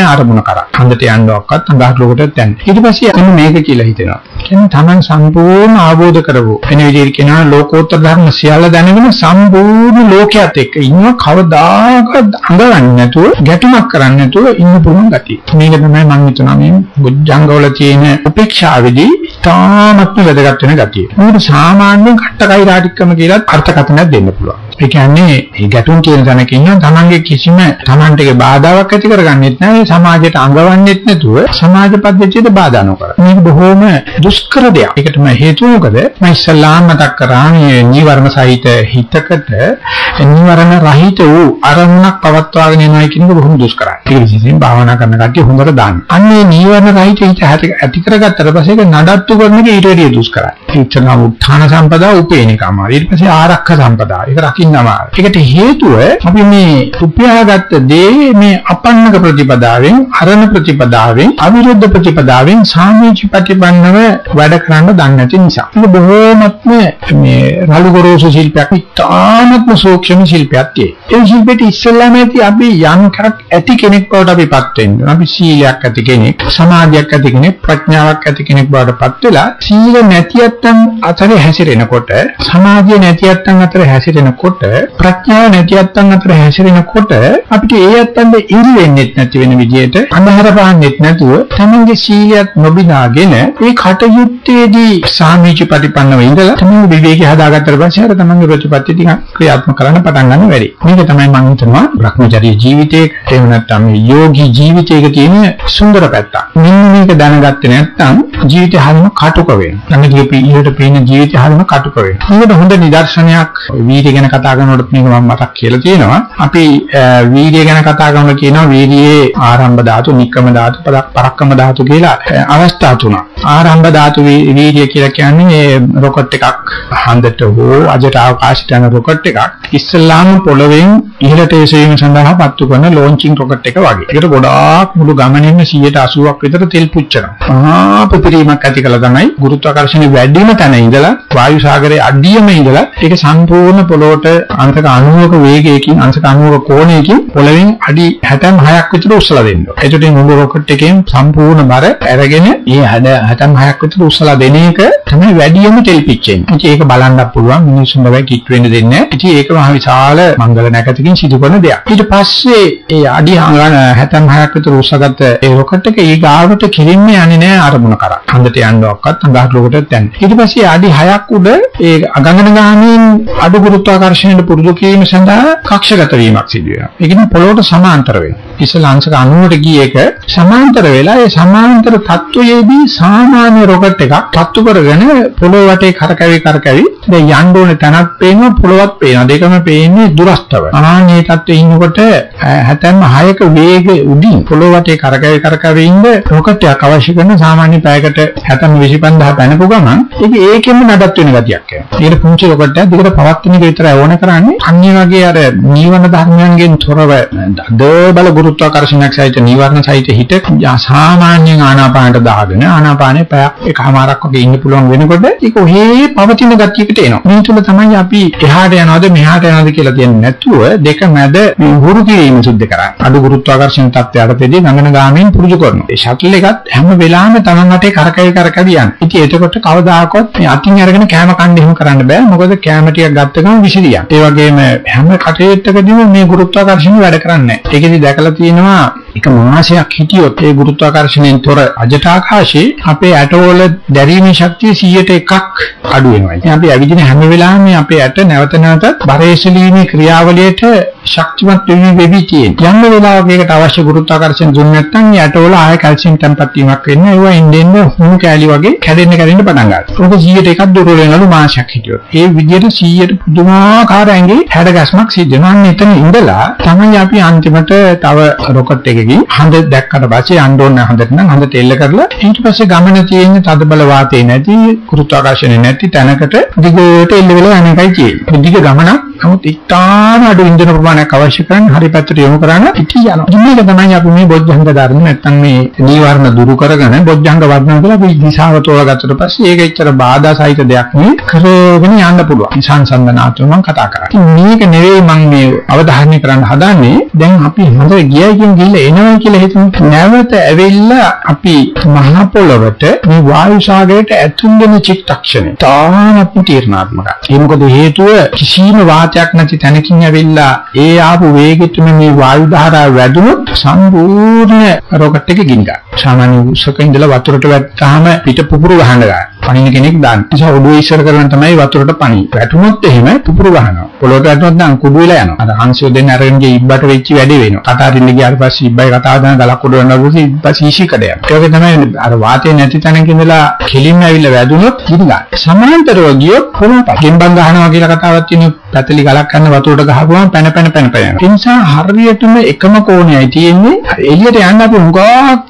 නෑ අරමුණ කරා. හන්දට යන්නවක්වත් අඟහට ලෝකටත් යන්නේ. ඊට පස්සේ අන්න මේක කියලා හිතෙනවා. කියන්නේ Taman සම්පූර්ණ ආબોධ කරවෝ. එන විදිහට කියනවා ලෝකෝත්තර ධර්ම සියල්ල දැනගෙන සම්පූර්ණ ලෝකයට එක්ක ඉන්න කවදාකවත් අඟවන්නේ නැතුව ගැටුමක් කරන්නේ නැතුව ඉන්න පුළුවන් ගතිය. මේක තමයි මම හිතනවා මේ බුද්ධංගවල තියෙන උපේක්ෂාවේදී තාමත්ම වැදගත් වෙන ගතිය. මොකද සාමාන්‍යයෙන් කට්ටකයිරාටික්කම කියලා අර්ථකථනයක් දෙන්න පුළුවන්. ඒ කියන්නේ මේ ගැටුම් කියන තැනක ඉන්න තමන්ගේ කිසිම තමන්ටගේ බාධාවක් ඇති කරගන්නෙත් නැහැ සමාජයට අඟවන්නෙත් නැතුව සමාජ පද්ධතියට බාධා නොකර. මේක බොහොම දුෂ්කර දෙයක්. ඒකට මම හේතුව මොකද? මම ඉස්සල්ලාම මතක් කරා මේ නීවරණ සහිත හිතකට නීවරණ රහිත වූ අරමුණක් පවත්වාගෙන යනවා කියන එක බොහොම දුෂ්කරයි. ඒක විශේෂයෙන් භාවනා කරන කට්ටිය හොඳට දාන්න. අන්නේ නීවරණ රහිත හිත ඇති කරගත්තට පස්සේ ඒක නඩත්තු කරන එක ඊට වැඩිය දුෂ්කරයි. ඒචනා උත්ථාන සම්පදා උපේනිකම. ඊට පස්සේ ආරක්ෂක සම්පදා. ඒක රකින්න අමාරුයි. ඒකට හේතුව අපි මේ උපයාගත්ත දේ මේ අපන්නක ප්‍රතිපදාවෙන්, අරණ ප්‍රතිපදාවෙන්, අවිරුද්ධ ප්‍රතිපදාවෙන් සාමීච ප්‍රතිපන්නව වැඩ කරන්න දන්නේ නැති නිසා. ඒක බොහෝමත්ම මේ රළු ගොරෝසු ශිල්පයක්, ඉතාමත්ම සූක්ෂම ශිල්පයක් තියෙනවා. ඒ ශිල්පෙට ඉස්සෙල්ලාම ඇති අපි යම් කරක් ඇති කෙනෙක් බවට අපිපත් වෙන්න. අපි සීලයක් ඇති කෙනෙක්, සමාධියක් ඇති කෙනෙක්, ප්‍රඥාවක් ඇති කෙනෙක් බවට පත් වෙලා සීල නැතියත්තන් අතර හැසිරෙනකොට, සමාධිය නැතියත්තන් අතර හැසිරෙනකොට යනකොට ප්‍රඥාව නැති යත්තන් අතර හැසිරෙනකොට අපිට ඒ යත්තන්ට ඉරි වෙන්නෙත් නැති වෙන විදිහට අන්ධහර පාන්නෙත් නැතුව තමන්ගේ සීලයක් නොබිනාගෙන ඒ කටයුත්තේදී සාමීච ප්‍රතිපන්නව ඉඳලා තමන්ගේ විවේකී හදාගත්තට පස්සේ අර තමන්ගේ ප්‍රතිපත්ති ටික ක්‍රියාත්මක කරන්න පටන් ගන්න වැඩි. මේක තමයි මම හිතනවා භ්‍රමචර්ය ජීවිතයේ එහෙම නැත්නම් යෝගී ජීවිතයක තියෙන සුන්දර පැත්ත. මෙන්න මේක දැනගත්තේ නැත්නම් ජීවිතය හරිම කටුක වෙනවා. ළඟදී අපි ඊට පේන ජීවිතය හරිම කටුක වෙනවා. මේකට හොඳ නිදර්ශනයක් වීර්ය ගැන කතා කතා කරනකොට මේක මම මතක් කියලා තියෙනවා. අපි වීර්ය ගැන කතා කරනකොට කියනවා වීර්යයේ ආරම්භ ධාතු, නික්කම ධාතු, පරක්කම ධාතු කියලා අවස්ථා තුනක්. ආරම්භ ධාතු වීර්ය කියලා කියන්නේ රොකට් එකක් හන්දට හෝ අජට අවකාශයට යන රොකට් එකක් ඉස්සල්ලාම පොළවෙන් ඉහළට එසවීම සඳහා පත්තු කරන ලොන්චින් රොකට් එක වගේ. ඒකට ගොඩාක් මුළු ගමනින්ම 180ක් විතර තෙල් පුච්චනවා. මහා ප්‍රතිරීමක් ඇති කළා තමයි ගුරුත්වාකර්ෂණය වැඩිම තැන ඉඳලා වායු සාගරයේ අඩියම ඉඳලා ඒක සම්පූර්ණ පොළොවට අංශක 90ක වේගයකින් අංශක 90ක කෝණයකින් පොළවෙන් අඩි 66ක් විතර උස්සලා දෙන්න. එතකොට මුළු රොකට් එකෙන් සම්පූර්ණ බර අරගෙන මේ 66ක් විතර උස්සලා දෙන එක තමයි වැඩියම ටෙලිපිච්චෙන්. ඉතින් ඒක බලන්නත් පුළුවන් මිනිස්සුන් බෑ කිට් වෙන්න දෙන්නේ නැහැ. ඉතින් ඒක මහ විශාල මංගල නැකතකින් සිදු කරන දෙයක්. ඊට පස්සේ ඒ අඩි 66ක් විතර උස්සගත්ත ඒ රොකට් එක ඒ ගාවට කිරින්න යන්නේ නැහැ අරමුණ කරා. හන්දට යන්නවක්වත් අඟහට ලෝකටත් යන්නේ. ඊට පස්සේ අඩි 6ක් උඩ ඒ අගමන ගාමින් අඩු ගුරුත්වාකර්ෂණ දර්ශනයට පුරුදු කිරීම සඳහා කක්ෂගත වීමක් සිදු වෙනවා. ඒ කියන්නේ පොළොවට සමාන්තර වෙනවා. ඉස්සලා අංශක 90ට ගිය එක සමාන්තර වෙලා ඒ සමාන්තර තත්වයේදී සාමාන්‍ය රොකට් එකක් තත්තු කරගෙන පොළොව වටේ කරකැවි කරකැවි දැන් යන්න ඕනේ තැනක් පේනවා පොළොවක් පේනවා. දෙකම පේන්නේ දුරස්තව. ආන්නේ තත්ත්වයේ ඉන්නකොට 76ක වේග උඩින් පොළොව වටේ කරකැවි කරකැවි ඉන්න රොකට් එකක් අවශ්‍ය කරන සාමාන්‍ය පැයකට 70 25000 පැනපු ගමන් ඒක ඒකෙම නඩත් වෙන ගතියක් එනවා. ඒකට පුංචි රොකට් එකක් දිගට පවත්වන එක විතරයි ඕන කරන්නේ අන්නේ වගේ අර නීවරණ ධර්මයන්ගෙන් තොරව දබල ගුරුත්වාකර්ෂණයක් සහිත නීවරණ සහිත හිත සාමාන්‍යයෙන් ආනාපානට දාගෙන ආනාපානේ පැයක් එකමාරක් වගේ ඉන්න පුළුවන් වෙනකොට ඒක ඔහේ පවතින ගතියකට එනවා. මේ තුල තමයි අපි එහාට යනවද මෙහාට යනවද කියලා කියන්නේ නැතුව දෙක මැද හුරු කිරීම සුද්ධ කරන්නේ. අඩු ගුරුත්වාකර්ෂණ තත්ත්වයටදී ගංගන ගාමෙන් පුරුදු කරනවා. ඒ ෂටල් එකත් හැම වෙලාවෙම Taman අතේ කරකැවි කරකැවි යන. ඉතින් එතකොට කවදාකවත් මේ අතින් අරගෙන කෑම කන්න එහෙම කරන්න බෑ. මොකද කෑම ටිකක් ගත්ත ගමන් විසිරියක්. ඒ වගේම හැම කටයුත්තකදීම මේ ගුරුත්වාකර්ෂණය වැඩ කරන්නේ නැහැ. ඒකෙදි දැකලා තියෙනවා එක මාසයක් හිටියොත් ඒ ගුරුත්වාකර්ෂණයෙන් තොර අජට ආකාශයේ අපේ ඇටවල දැරීමේ ශක්තිය 100ට එකක් අඩු වෙනවා. ඉතින් අපි ඇවිදින හැම වෙලාවෙම අපේ ඇට නැවත නැවතත් බරේසලීමේ ක්‍රියාවලියට ශක්තිමත් වෙවි වෙවි තියෙන. යම් වෙලාවක ඒකට අවශ්‍ය ගුරුත්වාකර්ෂණ දුන්නේ නැත්නම් ඇටවල ආය කැල්සියම් තැම්පත් වීමක් වෙන්නේ. ඒවා ඉන්දෙන්න හුණු කැලි වගේ කැඩෙන්න කැඩෙන්න පටන් ගන්නවා. ඒක 100ට එකක් දුර වෙනලු මාසයක් හිටියොත්. ඒ විදිහට 100ට පුදුමාකාර ඇඟේ හැඩගැස්මක් සිද්ධ වෙනවා. අන්න එතන ඉඳලා තමයි අපි අන්තිමට තව රොකට් එකකින් හඳ දැක්කට පස්සේ යන්න ඕන හඳට නම් හඳට එල්ල කරලා ඊට පස්සේ ගමන තියෙන තද බල වාතේ නැති ගුරුත්වාකර්ෂණය නැති තැනකට දිගට එල්ල වෙලා යන එකයි තියෙන්නේ. දිග ගමනක් නමුත් ඉතාම අඩු ඉන්ධන ප්‍රමාණයක් අවශ්‍ය කරන හරි පැත්තට යොමු කරන්න ඉටි යනවා. මේක තමයි අපි මේ බොජ්ජංග ධර්ම නැත්තම් මේ නීවරණ දුරු කරගෙන බොජ්ජංග වර්ධන කරලා අපි දිශාව තෝරගත්තට පස්සේ ඒක එච්චර බාධා සහිත දෙයක් නෙවෙයි කරගෙන යන්න පුළුවන්. සංසන්දනාත්මක මම කතා කරා. මේක නෙවෙයි මම මේ අවධාරණය කරන්න හදන්නේ දැන් අපි හොඳ ගියයි කියන ගිහිල්ලා එනවා කියලා හිතමු. නැවත ඇවිල්ලා අපි මහ පොළවට මේ වායු සාගරයට ඇතුල් වෙන චිත්තක්ෂණය. තාම තීරණාත්මකයි. ඒ මොකද හේතුව කිසිම වාතයක් නැති තැනකින් ඇවිල්ලා ඒ ආපු වේගෙට මේ වායු ධාරාව වැදුනොත් සම්පූර්ණ රොකට් එක ගිනිනවා. සාමාන්‍ය උසක ඉඳලා වතුරට වැට්ටාම පිට පුපුරු ගහන්න ගන්නවා. පණින කෙනෙක් දාන්න. ඒ නිසා ඔළුව ඉස්සර කරගෙන තමයි වතුරට පණි. වැටුනොත් එහෙම පුපුරු ගහනවා. පොළොට වැටුනොත් නම් කුඩු වෙලා යනවා. අර හංසයෝ දෙන්න අරගෙන ගිය ඉබ්බට වෙච්ච වැඩේ වෙනවා. කතාරින්න ගියාට පස්සේ ඉබ්බයි කතාව දාන ගලක් උඩ වෙනවා පස්සේ ඉබ්බා සීසි කඩ යනවා. ඒක තමයි අර වාතය නැති තැනක ඉඳලා කෙලින්ම ඇවිල්ලා වැදුනොත් ගිනිගන්න. සමාන්තරව ගියොත් පොළොට ගෙම්බන් ගහනවා කියලා කතාවක් තියෙනවා. පැතලි ගලක් ගන්න වතුරට ගහපුවම පැන පැන පැන පැන යනවා. ඒ නිසා හරියටම එකම කෝණයයි තියෙන්නේ. එළියට යන්න අපි හුඟක්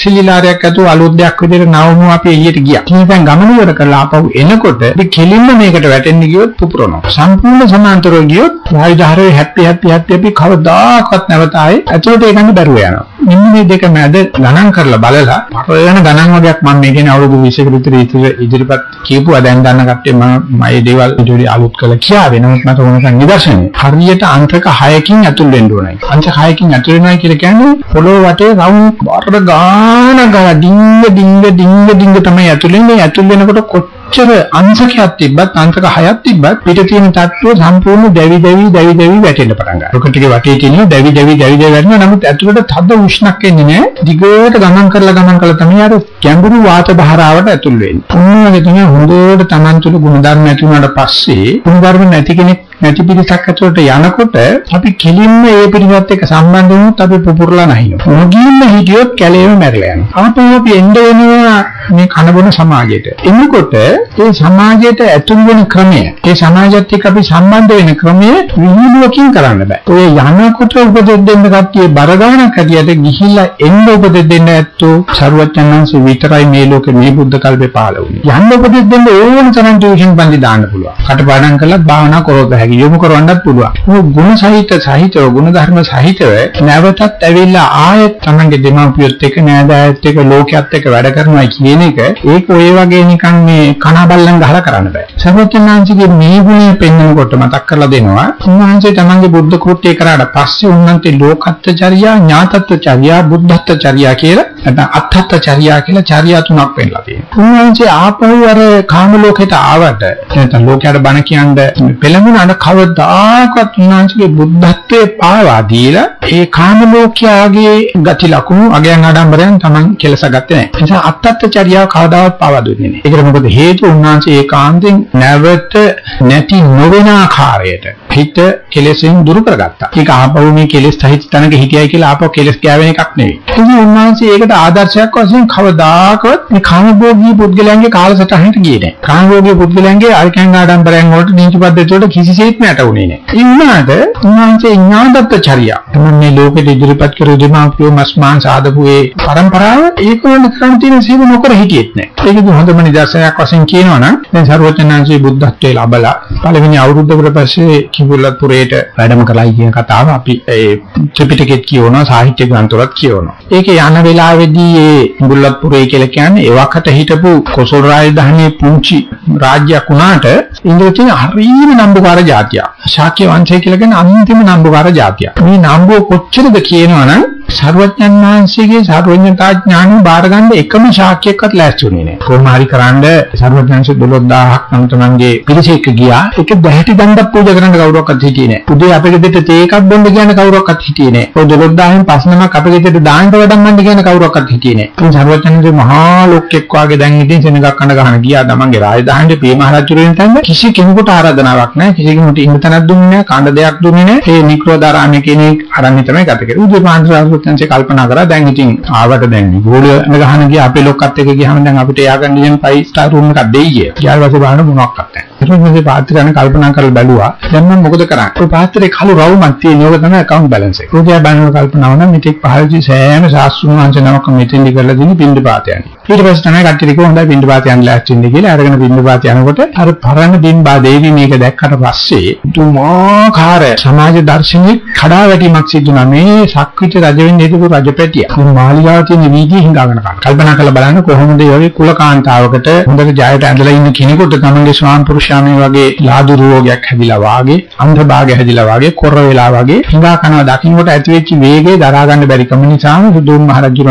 සිලිලාරයක් ඇතුව අලුත් දෙයක් විදිහට නවමු අපි එළියට ගියා. ඉතින් දැන් ගමන ඉවර කරලා ආපහු එනකොට අපි කෙලින්ම මේකට වැටෙන්න ගියොත් පුපුරනවා. සම්පූර්ණ සමාන්තරව ගියොත් වායු ධාරයේ හැප්පි හැප්පි හැප්පි අපි කවදාකවත් නැවත ආයේ ඇතුළට ඒකන්න බැරුව යනවා. මෙන්න මේ දෙක මැද ගණන් කරලා බලලා පරණ ගණන් වගේක් මම මේ කියන්නේ අවුරුදු 20කට විතර ඉදිරිපත් කියපුවා දැන් දන්න කට්ටිය මම මගේ දේවල් ඉදිරි අලුත් කළා කියාවේ. නමුත් මට ඕනකම් නිදර්ශනය. හරියට අංක 6කින් ඇතුල් වෙන්න ඕනයි. අංක 6කින් ඇතුල් වෙනවා කියලා කියන්නේ පොළොව වටේ රවුම් වර ගාන ගා ඩිංග ඩිංග ඩිංග ඩිංග තමයි ඇතුල් වෙන්නේ. ඇතුල් වෙනකොට කොච්චර අංශකයක් තිබ්බත් අංශක 6ක් තිබ්බත් පිට තියෙන තත්ත්වය සම්පූර්ණ දැවි දැවි දැවි දැවි වැටෙන්න පටන් ගන්නවා. රොකට් එකේ වටේ තියෙන දැවි දැවි දැවි දැවි වැටෙනවා. නමුත් ඇතුළට තද උෂ්ණක් එන්නේ නැහැ. දිගට ගමන් කරලා ගමන් කරලා තමයි අර ගැඹුරු වාත ධාරාවට ඇතුල් වෙන්නේ. උන්වගේ තමයි හොඳට Taman තුල ගුණධර්ම ඇති වුණාට පස්සේ ගුණධර්ම නැති කෙනෙක් නැති පිටසක් ඇතුළට යනකොට අපි කෙලින්ම ඒ පිටසත් එක්ක සම්බන්ධ වුණොත් අපි පුපුරලා නැහිනවා. නොගින්න හිටියොත් කැලේම මැරලා යනවා. ආපහු අපි එන්න වෙනවා මේ කනබොන සමාජයට. එනකොට ඒ සමාජයට ඇතුල් වෙන ක්‍රමය, ඒ සමාජයත් එක්ක අපි සම්බන්ධ වෙන ක්‍රමය විහිළුවකින් කරන්න බෑ. ඔය යනකොට උපදෙස් දෙන්න කට්ටිය බර ගන්නක් හැටියට ගිහිල්ලා එන්න උපදෙස් දෙන්න ඇත්තෝ සරුවචනංශ විතරයි මේ ලෝකේ මේ බුද්ධ කල්පේ පහළ වුණේ. යන්න උපදෙස් දෙන්න ඕන තරම් ටියුෂන් පන්ති දාන්න පුළුවන්. කටපාඩම් කළත් භාවනා කරොත් හැකි යොමු කරවන්නත් පුළුවන්. ඔය ගුණ සහිත සහිතව ගුණ ධර්ම සහිතව නැවතත් ඇවිල්ලා ආයෙත් තමන්ගේ දෙමාපියොත් එක්ක නෑදෑයත් එක්ක ලෝකයේත් එක්ක වැඩ කරනවා කියන එක ඒක ඔය වගේ නිකන් මේ කනබල්ලන් ගහලා කරන්න බෑ. සර්වඥාන්සේගේ මේ ගුණය පෙන්වනකොට මතක් කරලා දෙනවා. උන්වහන්සේ තමන්ගේ බුද්ධ කෘත්‍ය කරාට පස්සේ උන්වහන්සේ ලෝකත්ත්වචර්යා, ඥාතත්වචර්යා, බුද්ධත්වචර්යා කියලා නැත්නම් අත්ත්වචර්යා කියලා චර්යා තුනක් පෙන්නලා තියෙනවා. උන්වහන්සේ ආපහු අර කාම ලෝකයට ආවට නැත්නම් ලෝකයට බණ කියන්නේ පෙළඹුණාට කවදාකවත් උන්වහන්සේගේ බුද්ධත්වයේ පාවා දීලා ඒ කාම ලෝකයාගේ ගති ලක්ෂණ අගයන් ආඩම්බරයන් Taman කෙලසගත්තේ නැහැ. ඒ නිසා අත්ත්වචර්යාව කවදාවත් පාවා දුන්නේ නැහැ. ඒකට මොකද හේතුව උන්වහන්සේ ඒකාන්තයෙන් නැවත නැති නොවන ආකාරයට හිත කෙලෙසෙන් දුරු කරගත්තා. ඒක ආපහු මේ කෙලෙස් සහිත තැනක හිටියයි කියලා ආපහු කෙලෙස් ගෑවෙන එකක් නෙවෙයි. ඉතින් උන්වහන්සේ ඒකට ආදර්ශයක් වශයෙන් කවදාකවත් මේ කාමභෝගී පුද්ගලයන්ගේ කාලසටහනට ගියේ නැහැ. කාමභෝගී පුද්ගලයන්ගේ අල්කයන් ආඩම්බරයන් වලට නීති පද්ධති වලට කිසිසේත් නැටුනේ නැහැ. ඒ වුණාට උන්වහන්සේ ඥානදත්ත චර්යා. තමයි මේ ලෝකෙට ඉදිරිපත් කරු දෙමාපියෝ මස්මාන් සාදපු ඒ પરම්පරාව ඒක වල කරන් තියෙන සීල නොකර හිටියෙත් නැහැ. ඒකද හොඳම නිදර්ශනයක් වශයෙන් කියනවනම් දැන් සරුවචනාංශයේ බුද්ධත්වයේ ලබලා පළවෙනි අවුරුද්දකට පස්සේ කිඹුල්ලත්පුරේට වැඩම කළයි කියන කතාව අපි ඒ ත්‍රිපිටකෙත් කියවනවා සාහිත්‍ය ග්‍රන්ථවලත් කියවනවා. ඒකේ යන වෙලාවේදී ඒ කිඹුල්ලත්පුරේ කියලා කියන්නේ එවකට හිටපු කොසල් රාජධානියේ පුංචි රාජ්‍යයක් වුණාට ඉන්දියාවේ හරියම නම්බුකාර ජාතියක්. ශාක්‍ය වංශය කියලා කියන අන්තිම නම්බුකාර ජාතියක්. මේ නම්බුව කොච්චරද කියනවනම් සර්වඥන් වහන්සේගේ සර්වඥතා ඥානෙ බාර ගන්න එකම ශාක්‍යයක්වත් ලෑස්තිුනේ නැහැ. කොහොම හරි කරන්න සර්වඥන්සේ 12000ක් නම් තමන්ගේ පිරිසෙක ගියා. ඒක දැහැටි දණ්ඩක් පූජා කරන්න කවුරක්වත් හිටියේ නැහැ. උදේ අපේ ගෙදරට තේ එකක් බොන්න කියන කවුරක්වත් හිටියේ නැහැ. ඔය 12000න් පස් නමක් අපේ ගෙදරට දාන්න වඩම්මන්න කියන කවුරක්වත් හිටියේ නැහැ. ඉතින් සර්වඥන්සේ මහා ලෝකෙක් වාගේ දැන් ඉතින් සෙනගක් කන ගහන ගියා තමන්ගේ රාජධානියේ පිය මහරජුරෙන් තැන්න කිසි කෙනෙකුට ආරාධනාවක් නැහැ. කිසි කෙනෙකුට ඉන්න තැනක් දුන්නේ නැහැ. කණ්ඩ දෙයක් දුන්නේ නැහැ. ඒ නික්‍රෝදාරාමයේ කෙනෙක් අරන්නේ තමයි ගත කරේ. උදේ පාන්දර සර්වඥන්සේ කල්පනා කරා දැන් ඉතින් ආවට දැන් ගෝලිය ගහන ගියා අපේ ලොක්කත් එක්ක ගියාම දැන් අපිට එයාගන්න ඉතින් 5 star room එකක් දෙයි කිය. ඊට පස්සේ බලන්න මොනවත් නැහැ. ඊට පස්සේ පාත්‍රයන් කල්පනා කරලා බැලුවා. දැන් මම මොකද කරන්නේ? ඔය පාත්‍රේ කළු රවුමක් තියෙන ඕක තමයි account balance එක. රෝගියා බලන කල්පනා වුණා මෙතෙක් පහළදී සෑම සාස්ෘණ වංශ නමක් මෙතෙන්දි කරලා දෙන බින්ද පාත යන්නේ. ඊට පස්සේ තමයි කට්ටිය කිව්වා හොඳයි බින්ද පාත යන්න ලෑස්ති වෙන්න කියලා අරගෙන බින්ද පාත යනකොට අර පරණ බින්බා දේවි මේක දැක්කට පස්සේ තුමාකාර සමාජ දර්ශනයේ කඩාවැටීමක් සිදු වුණා. මේ ශක්විත රජ වෙන්නේ හිටපු රජපැටිය. මේ මාලිගාව තියෙන වීදියේ හිඟාගෙන කන. කල්පනා කරලා බලන්න කොහොමද යෝගේ කුලකාන්තාවකට හොඳට ජයයට ඇඳලා ඉන්න කෙනෙකුට තමන්ගේ ස්වාම පුරුෂ පුරුෂයා මේ වගේ ලාදු රෝගයක් හැදිලා වාගේ අන්ධ භාගය හැදිලා වාගේ කොර වෙලා වාගේ හිඟා කනවා දකින්නකොට ඇති වෙච්ච වේගය දරා ගන්න බැරි කම නිසාම සුදුන් මහරජුරන්